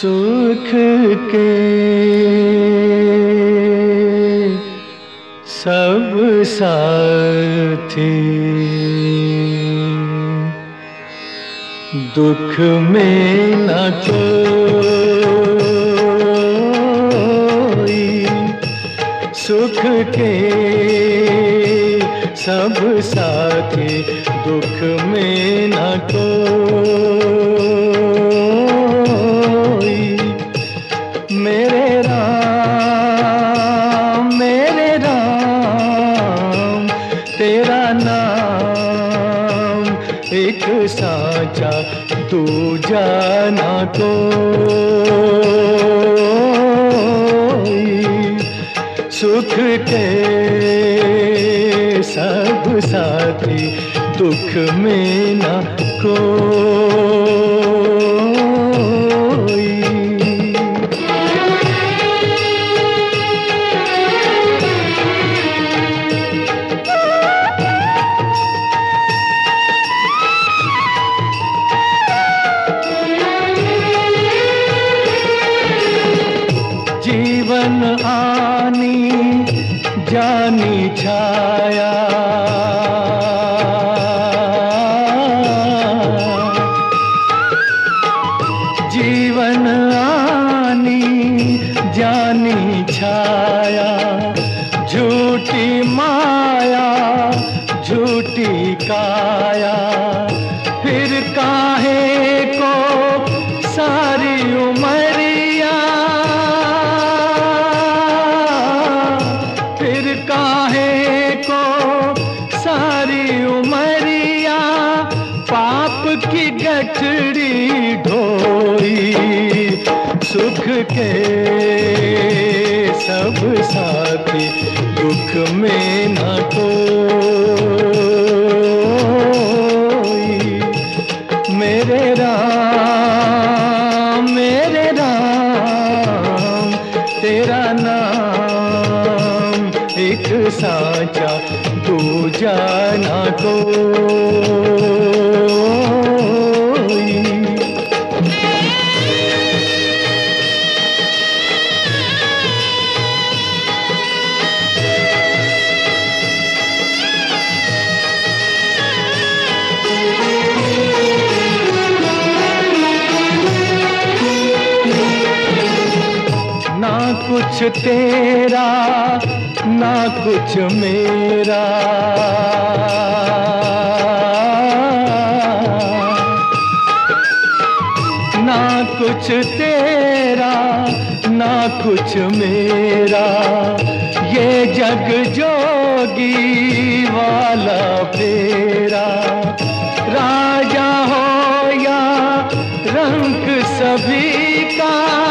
सुख के सब साथी। दुख में न कोई सुख के सब साथी दुख में न कोई। मेरे राम मेरे राम, तेरा नाम एक साचा तू जाना को सुख के सब साथी दुख में ना कोई जीवन आनी जानी छाया। जीवन आनी जानी छाया। झूठी माया झूठी काया। फिर काहे सुख के सब साथी दुख में न कोई। मेरे राम मेरे राम, तेरा नाम एक साचा तू जाना कोई कुछ तेरा, ना कुछ मेरा। ना कुछ तेरा, ना कुछ मेरा। ये जग जोगी वाला फेरा। राजा हो या रंग सभी का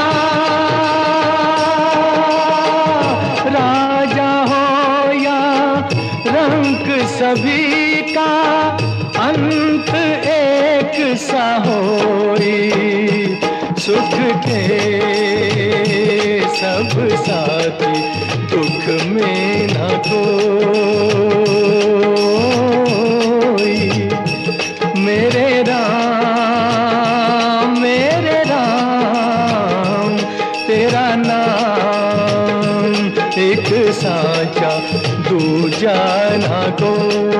सभी का अंत एक सा होई। सुख के सब साथी दुख में न कोई। मेरे राम मेरे राम, तेरा नाम एक साचा दूजा ना कोई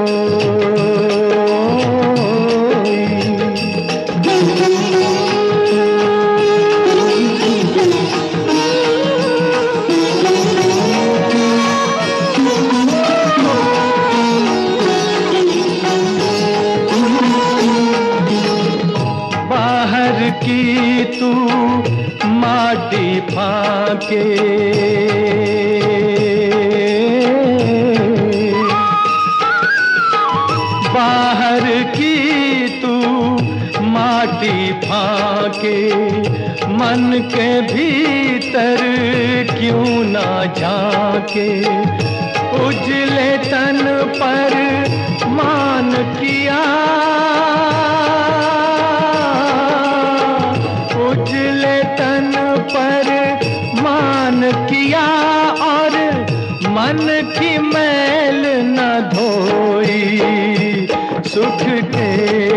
बाहर की तू माटी फाके। के भीतर क्यों ना जाके उजले तन पर मान किया? उजले तन पर मान किया और मन की मैल न धोई सुख के